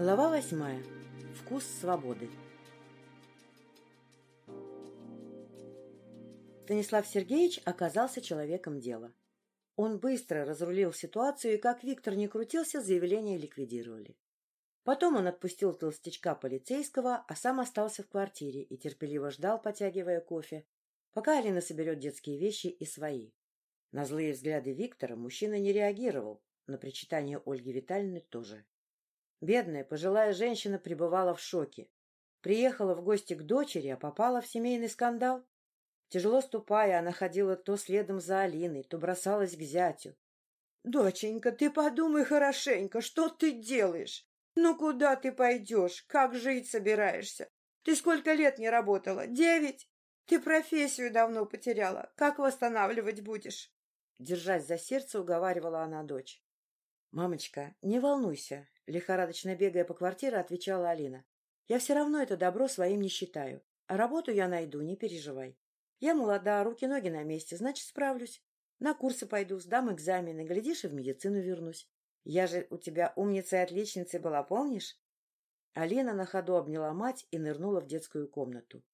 Глава восьмая. Вкус свободы. Станислав Сергеевич оказался человеком дела. Он быстро разрулил ситуацию, и как Виктор не крутился, заявление ликвидировали. Потом он отпустил толстячка полицейского, а сам остался в квартире и терпеливо ждал, потягивая кофе, пока Алина соберет детские вещи и свои. На злые взгляды Виктора мужчина не реагировал, на причитание Ольги Витальевны тоже. Бедная пожилая женщина пребывала в шоке. Приехала в гости к дочери, а попала в семейный скандал. Тяжело ступая, она ходила то следом за Алиной, то бросалась к зятю. — Доченька, ты подумай хорошенько, что ты делаешь? Ну куда ты пойдешь? Как жить собираешься? Ты сколько лет не работала? Девять? Ты профессию давно потеряла. Как восстанавливать будешь? Держась за сердце, уговаривала она дочь. — Мамочка, не волнуйся, — лихорадочно бегая по квартире, отвечала Алина. — Я все равно это добро своим не считаю. А работу я найду, не переживай. Я молода, руки-ноги на месте, значит, справлюсь. На курсы пойду, сдам экзамены, глядишь, и в медицину вернусь. Я же у тебя умница и отличница была, помнишь? Алина на ходу обняла мать и нырнула в детскую комнату.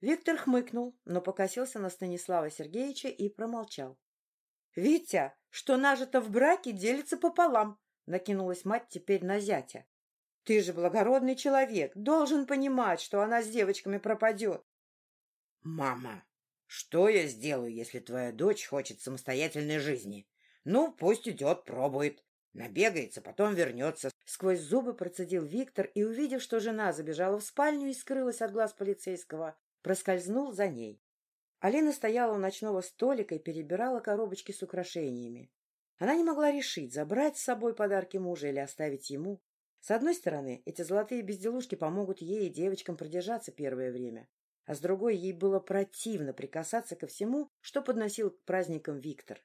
Виктор хмыкнул, но покосился на Станислава Сергеевича и промолчал. — Витя, что нажито в браке, делится пополам, — накинулась мать теперь на зятя. — Ты же благородный человек, должен понимать, что она с девочками пропадет. — Мама, что я сделаю, если твоя дочь хочет самостоятельной жизни? Ну, пусть идет, пробует. Набегается, потом вернется. Сквозь зубы процедил Виктор и, увидев, что жена забежала в спальню и скрылась от глаз полицейского, проскользнул за ней. Алина стояла у ночного столика и перебирала коробочки с украшениями. Она не могла решить, забрать с собой подарки мужа или оставить ему. С одной стороны, эти золотые безделушки помогут ей и девочкам продержаться первое время, а с другой, ей было противно прикасаться ко всему, что подносил к праздникам Виктор.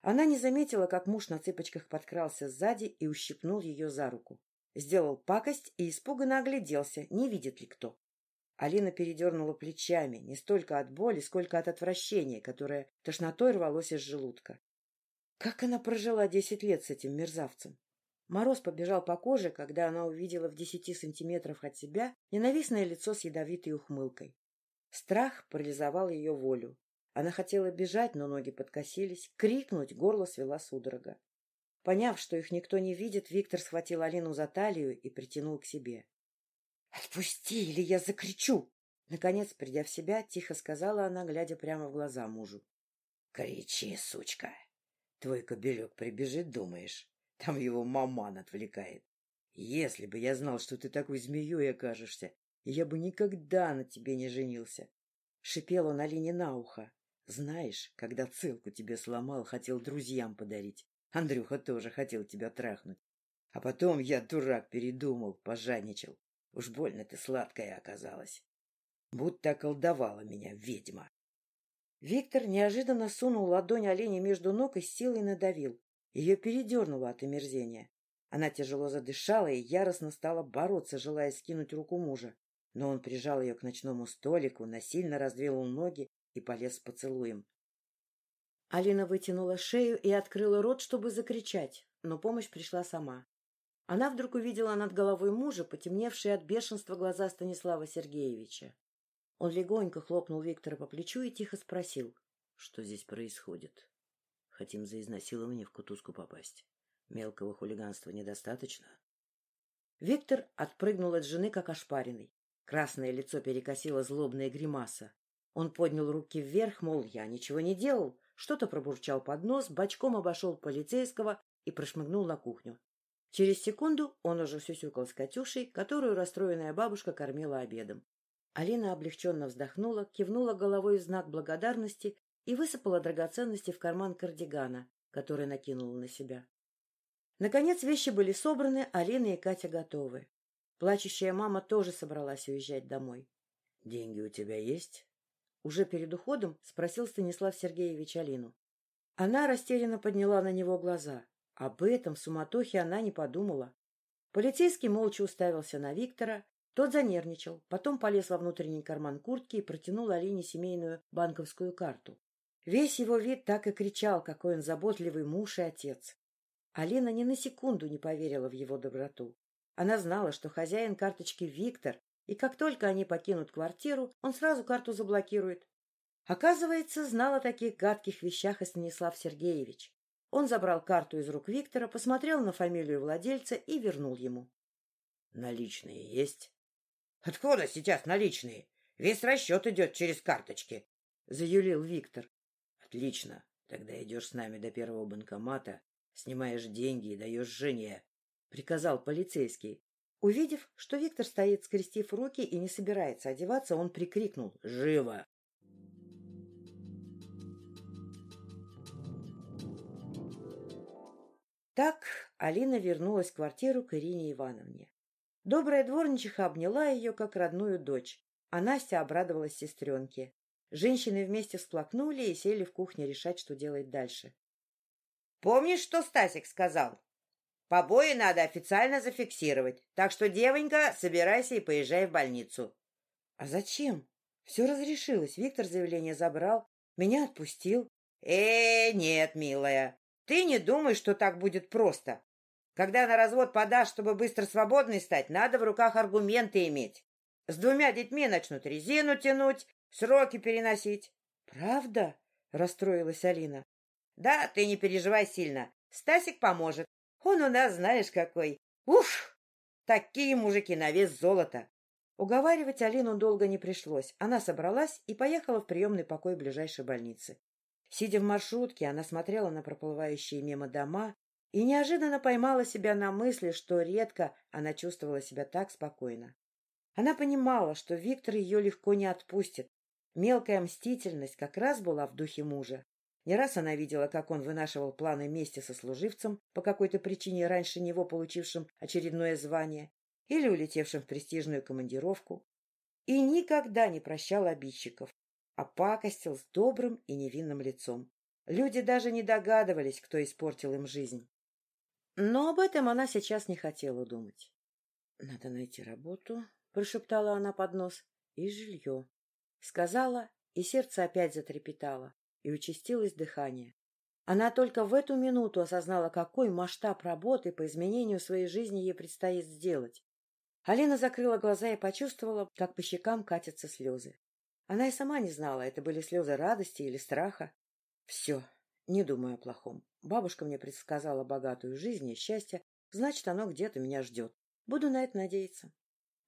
Она не заметила, как муж на цыпочках подкрался сзади и ущипнул ее за руку. Сделал пакость и испуганно огляделся, не видит ли кто. Алина передернула плечами, не столько от боли, сколько от отвращения, которое тошнотой рвалось из желудка. Как она прожила десять лет с этим мерзавцем? Мороз побежал по коже, когда она увидела в десяти сантиметрах от себя ненавистное лицо с ядовитой ухмылкой. Страх парализовал ее волю. Она хотела бежать, но ноги подкосились, крикнуть, горло свела судорога. Поняв, что их никто не видит, Виктор схватил Алину за талию и притянул к себе. «Отпусти, или я закричу!» Наконец, придя в себя, тихо сказала она, глядя прямо в глаза мужу. «Кричи, сучка! Твой кобелек прибежит, думаешь? Там его маман отвлекает. Если бы я знал, что ты такой змеей окажешься, я бы никогда на тебе не женился!» Шипел он Алине на ухо. «Знаешь, когда целку тебе сломал, хотел друзьям подарить. Андрюха тоже хотел тебя трахнуть. А потом я, дурак, передумал, пожадничал. Уж больно ты сладкая оказалась. Будто околдовала меня ведьма. Виктор неожиданно сунул ладонь оленя между ног и силой надавил. Ее передернуло от омерзения. Она тяжело задышала и яростно стала бороться, желая скинуть руку мужа. Но он прижал ее к ночному столику, насильно раздвинул ноги и полез поцелуем. Алина вытянула шею и открыла рот, чтобы закричать, но помощь пришла сама. Она вдруг увидела над головой мужа потемневшие от бешенства глаза Станислава Сергеевича. Он легонько хлопнул Виктора по плечу и тихо спросил, что здесь происходит. Хотим за изнасилование в кутузку попасть. Мелкого хулиганства недостаточно? Виктор отпрыгнул от жены, как ошпаренный. Красное лицо перекосило злобная гримаса. Он поднял руки вверх, мол, я ничего не делал, что-то пробурчал под нос, бочком обошел полицейского и прошмыгнул на кухню. Через секунду он уже сюсюкал с Катюшей, которую расстроенная бабушка кормила обедом. Алина облегченно вздохнула, кивнула головой в знак благодарности и высыпала драгоценности в карман кардигана, который накинула на себя. Наконец вещи были собраны, Алина и Катя готовы. Плачущая мама тоже собралась уезжать домой. — Деньги у тебя есть? Уже перед уходом спросил Станислав Сергеевич Алину. Она растерянно подняла на него глаза. Об этом суматохе она не подумала. Полицейский молча уставился на Виктора, тот занервничал, потом полез во внутренний карман куртки и протянул Алине семейную банковскую карту. Весь его вид так и кричал, какой он заботливый муж и отец. Алина ни на секунду не поверила в его доброту. Она знала, что хозяин карточки Виктор, и как только они покинут квартиру, он сразу карту заблокирует. Оказывается, знал о таких гадких вещах и Станислав Сергеевич. Он забрал карту из рук Виктора, посмотрел на фамилию владельца и вернул ему. — Наличные есть? — Откуда сейчас наличные? Весь расчет идет через карточки, — заюлил Виктор. — Отлично. Тогда идешь с нами до первого банкомата, снимаешь деньги и даешь жене, — приказал полицейский. Увидев, что Виктор стоит, скрестив руки и не собирается одеваться, он прикрикнул «Живо!». Так Алина вернулась в квартиру к Ирине Ивановне. Добрая дворничиха обняла ее, как родную дочь, а Настя обрадовалась сестренке. Женщины вместе всплакнули и сели в кухне решать, что делать дальше. — Помнишь, что Стасик сказал? Побои надо официально зафиксировать, так что, девонька, собирайся и поезжай в больницу. — А зачем? Все разрешилось. Виктор заявление забрал, меня отпустил. Э, нет, милая, ты не думай, что так будет просто. Когда на развод подашь, чтобы быстро свободной стать, надо в руках аргументы иметь. С двумя детьми начнут резину тянуть, сроки переносить. — Правда? — расстроилась Алина. — Да, ты не переживай сильно. Стасик поможет. Он у нас, знаешь, какой. Уф! Такие мужики на вес золота. Уговаривать Алину долго не пришлось. Она собралась и поехала в приемный покой ближайшей больницы. Сидя в маршрутке, она смотрела на проплывающие мимо дома и неожиданно поймала себя на мысли, что редко она чувствовала себя так спокойно. Она понимала, что Виктор ее легко не отпустит. Мелкая мстительность как раз была в духе мужа. Не раз она видела, как он вынашивал планы мести со служивцем, по какой-то причине раньше него получившим очередное звание, или улетевшим в престижную командировку, и никогда не прощал обидчиков, опакостил с добрым и невинным лицом. Люди даже не догадывались, кто испортил им жизнь. Но об этом она сейчас не хотела думать. — Надо найти работу, — прошептала она под нос, — и жилье. Сказала, и сердце опять затрепетало, и участилось дыхание. Она только в эту минуту осознала, какой масштаб работы по изменению своей жизни ей предстоит сделать. Алина закрыла глаза и почувствовала, как по щекам катятся слезы. Она и сама не знала, это были слезы радости или страха. Все, не думаю о плохом. Бабушка мне предсказала богатую жизнь и счастье, значит, оно где-то меня ждет. Буду на это надеяться.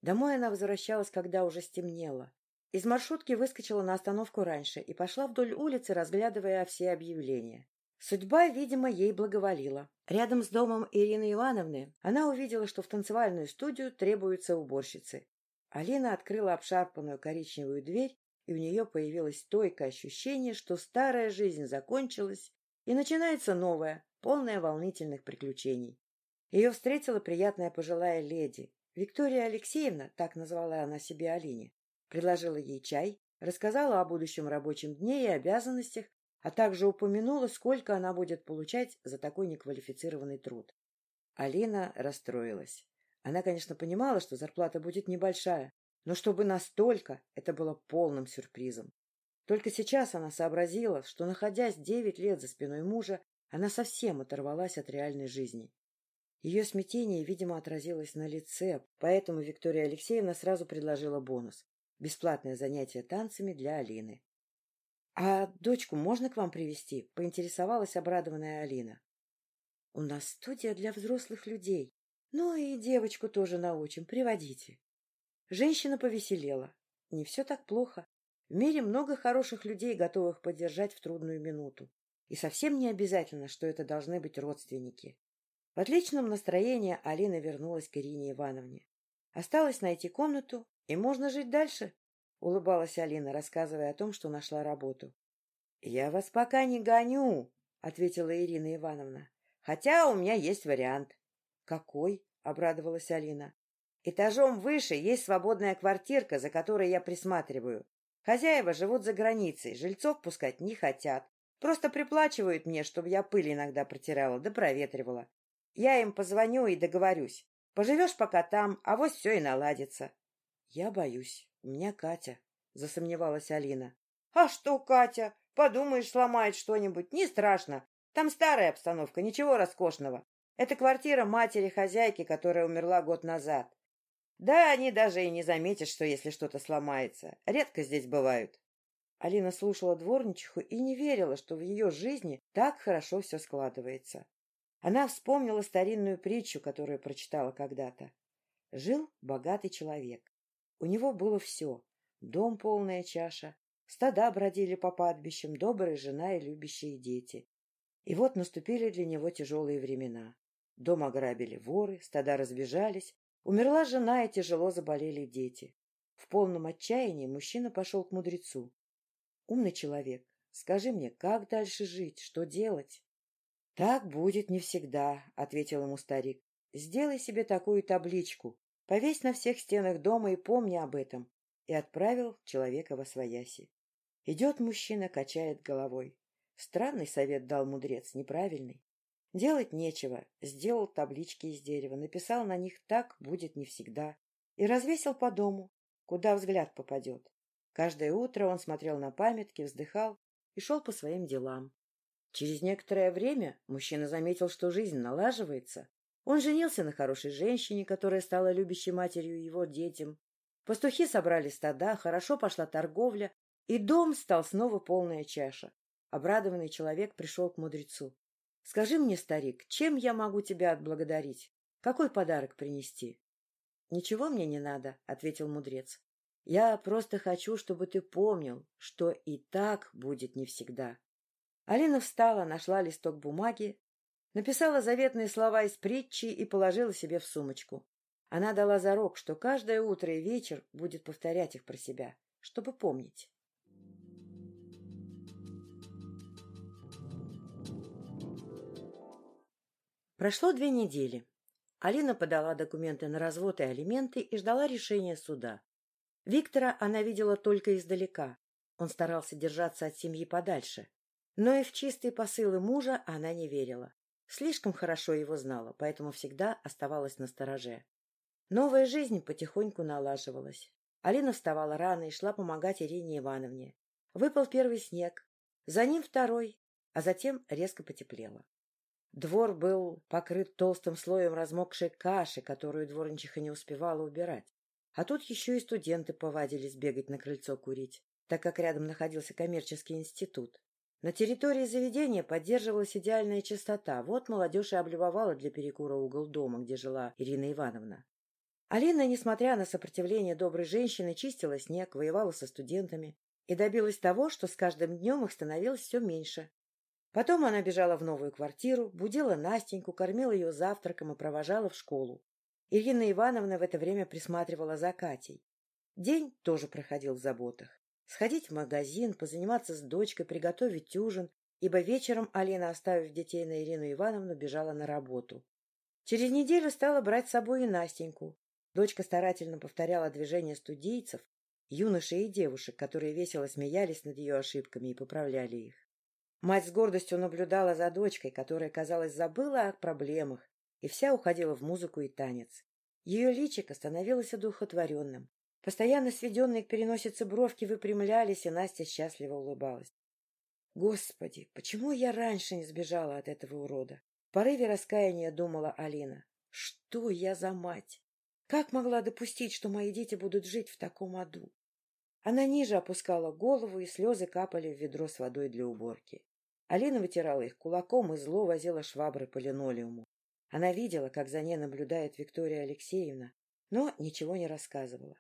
Домой она возвращалась, когда уже стемнело. Из маршрутки выскочила на остановку раньше и пошла вдоль улицы, разглядывая все объявления. Судьба, видимо, ей благоволила. Рядом с домом Ирины Ивановны она увидела, что в танцевальную студию требуются уборщицы. Алина открыла обшарпанную коричневую дверь и у нее появилось стойкое ощущение, что старая жизнь закончилась и начинается новая, полная волнительных приключений. Ее встретила приятная пожилая леди. Виктория Алексеевна, так назвала она себе Алине, предложила ей чай, рассказала о будущем рабочем дне и обязанностях, а также упомянула, сколько она будет получать за такой неквалифицированный труд. Алина расстроилась. Она, конечно, понимала, что зарплата будет небольшая, но чтобы настолько, это было полным сюрпризом. Только сейчас она сообразила, что, находясь девять лет за спиной мужа, она совсем оторвалась от реальной жизни. Ее смятение, видимо, отразилось на лице, поэтому Виктория Алексеевна сразу предложила бонус — бесплатное занятие танцами для Алины. — А дочку можно к вам привести? поинтересовалась обрадованная Алина. — У нас студия для взрослых людей. Ну и девочку тоже научим, приводите. Женщина повеселела. Не все так плохо. В мире много хороших людей, готовых поддержать в трудную минуту. И совсем не обязательно, что это должны быть родственники. В отличном настроении Алина вернулась к Ирине Ивановне. Осталось найти комнату, и можно жить дальше, — улыбалась Алина, рассказывая о том, что нашла работу. — Я вас пока не гоню, — ответила Ирина Ивановна, — хотя у меня есть вариант. — Какой? — обрадовалась Алина. Этажом выше есть свободная квартирка, за которой я присматриваю. Хозяева живут за границей, жильцов пускать не хотят. Просто приплачивают мне, чтобы я пыль иногда протирала да проветривала. Я им позвоню и договорюсь. Поживешь пока там, а вот все и наладится. — Я боюсь. У меня Катя, — засомневалась Алина. — А что, Катя? Подумаешь, сломает что-нибудь. Не страшно. Там старая обстановка, ничего роскошного. Это квартира матери-хозяйки, которая умерла год назад. Да, они даже и не заметят, что если что-то сломается. Редко здесь бывают. Алина слушала дворничиху и не верила, что в ее жизни так хорошо все складывается. Она вспомнила старинную притчу, которую прочитала когда-то. Жил богатый человек. У него было все. Дом полная чаша, стада бродили по падбищам, добрая жена и любящие дети. И вот наступили для него тяжелые времена. Дом ограбили воры, стада разбежались, умерла жена и тяжело заболели дети. В полном отчаянии мужчина пошел к мудрецу. Умный человек, скажи мне, как дальше жить, что делать? — Так будет не всегда, — ответил ему старик. — Сделай себе такую табличку, повесь на всех стенах дома и помни об этом. И отправил человека во свояси. Идет мужчина, качает головой. Странный совет дал мудрец, неправильный. Делать нечего, сделал таблички из дерева, написал на них «так будет не всегда» и развесил по дому, куда взгляд попадет. Каждое утро он смотрел на памятки, вздыхал и шел по своим делам. Через некоторое время мужчина заметил, что жизнь налаживается. Он женился на хорошей женщине, которая стала любящей матерью его детям. Пастухи собрали стада, хорошо пошла торговля, и дом стал снова полная чаша. Обрадованный человек пришел к мудрецу. — Скажи мне, старик, чем я могу тебя отблагодарить? Какой подарок принести? — Ничего мне не надо, — ответил мудрец. Я просто хочу, чтобы ты помнил, что и так будет не всегда. Алина встала, нашла листок бумаги, написала заветные слова из притчи и положила себе в сумочку. Она дала зарок, что каждое утро и вечер будет повторять их про себя, чтобы помнить. Прошло две недели. Алина подала документы на развод и алименты и ждала решения суда. Виктора она видела только издалека. Он старался держаться от семьи подальше. Но и в чистые посылы мужа она не верила. Слишком хорошо его знала, поэтому всегда оставалась на стороже. Новая жизнь потихоньку налаживалась. Алина вставала рано и шла помогать Ирине Ивановне. Выпал первый снег, за ним второй, а затем резко потеплело. Двор был покрыт толстым слоем размокшей каши, которую дворничиха не успевала убирать. А тут еще и студенты повадились бегать на крыльцо курить, так как рядом находился коммерческий институт. На территории заведения поддерживалась идеальная чистота. Вот молодежь и облюбовала для перекура угол дома, где жила Ирина Ивановна. Алина, несмотря на сопротивление доброй женщины, чистила снег, воевала со студентами и добилась того, что с каждым днем их становилось все меньше. Потом она бежала в новую квартиру, будила Настеньку, кормила ее завтраком и провожала в школу. Ирина Ивановна в это время присматривала за Катей. День тоже проходил в заботах. Сходить в магазин, позаниматься с дочкой, приготовить ужин, ибо вечером Алина, оставив детей на Ирину Ивановну, бежала на работу. Через неделю стала брать с собой и Настеньку. Дочка старательно повторяла движения студийцев, юношей и девушек, которые весело смеялись над ее ошибками и поправляли их. Мать с гордостью наблюдала за дочкой, которая, казалось, забыла о проблемах и вся уходила в музыку и танец. Ее личико становилось одухотворенным. Постоянно сведенные к переносице бровки выпрямлялись, и Настя счастливо улыбалась. «Господи, почему я раньше не сбежала от этого урода?» В порыве раскаяния думала Алина. «Что я за мать? Как могла допустить, что мои дети будут жить в таком аду?» Она ниже опускала голову, и слезы капали в ведро с водой для уборки. Алина вытирала их кулаком и зло возила швабры по линолеуму. Она видела, как за ней наблюдает Виктория Алексеевна, но ничего не рассказывала.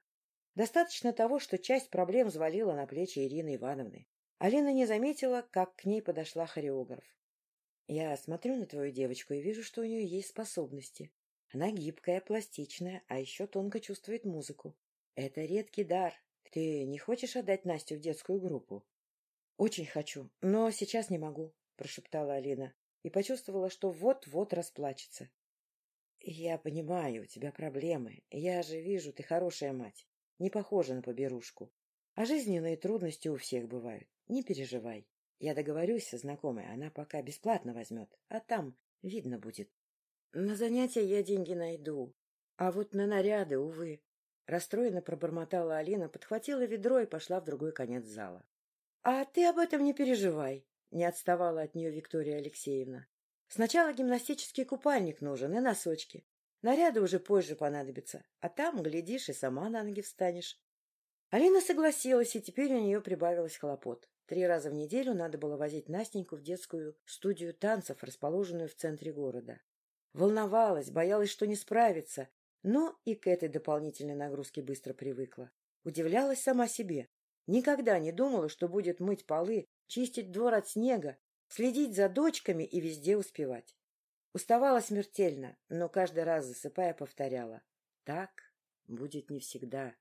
Достаточно того, что часть проблем взвалила на плечи Ирины Ивановны. Алина не заметила, как к ней подошла хореограф. — Я смотрю на твою девочку и вижу, что у нее есть способности. Она гибкая, пластичная, а еще тонко чувствует музыку. Это редкий дар. Ты не хочешь отдать Настю в детскую группу? — Очень хочу, но сейчас не могу, — прошептала Алина и почувствовала, что вот-вот расплачется. — Я понимаю, у тебя проблемы. Я же вижу, ты хорошая мать. Не похожа на поберушку. А жизненные трудности у всех бывают. Не переживай. Я договорюсь со знакомой, она пока бесплатно возьмет, а там видно будет. На занятия я деньги найду, а вот на наряды, увы. Расстроенно пробормотала Алина, подхватила ведро и пошла в другой конец зала. — А ты об этом не переживай. Не отставала от нее Виктория Алексеевна. Сначала гимнастический купальник нужен и носочки. Наряды уже позже понадобятся, а там, глядишь, и сама на ноги встанешь. Алина согласилась, и теперь у нее прибавилось хлопот. Три раза в неделю надо было возить Настеньку в детскую студию танцев, расположенную в центре города. Волновалась, боялась, что не справится, но и к этой дополнительной нагрузке быстро привыкла. Удивлялась сама себе. Никогда не думала, что будет мыть полы, чистить двор от снега, следить за дочками и везде успевать. Уставала смертельно, но каждый раз, засыпая, повторяла. Так будет не всегда.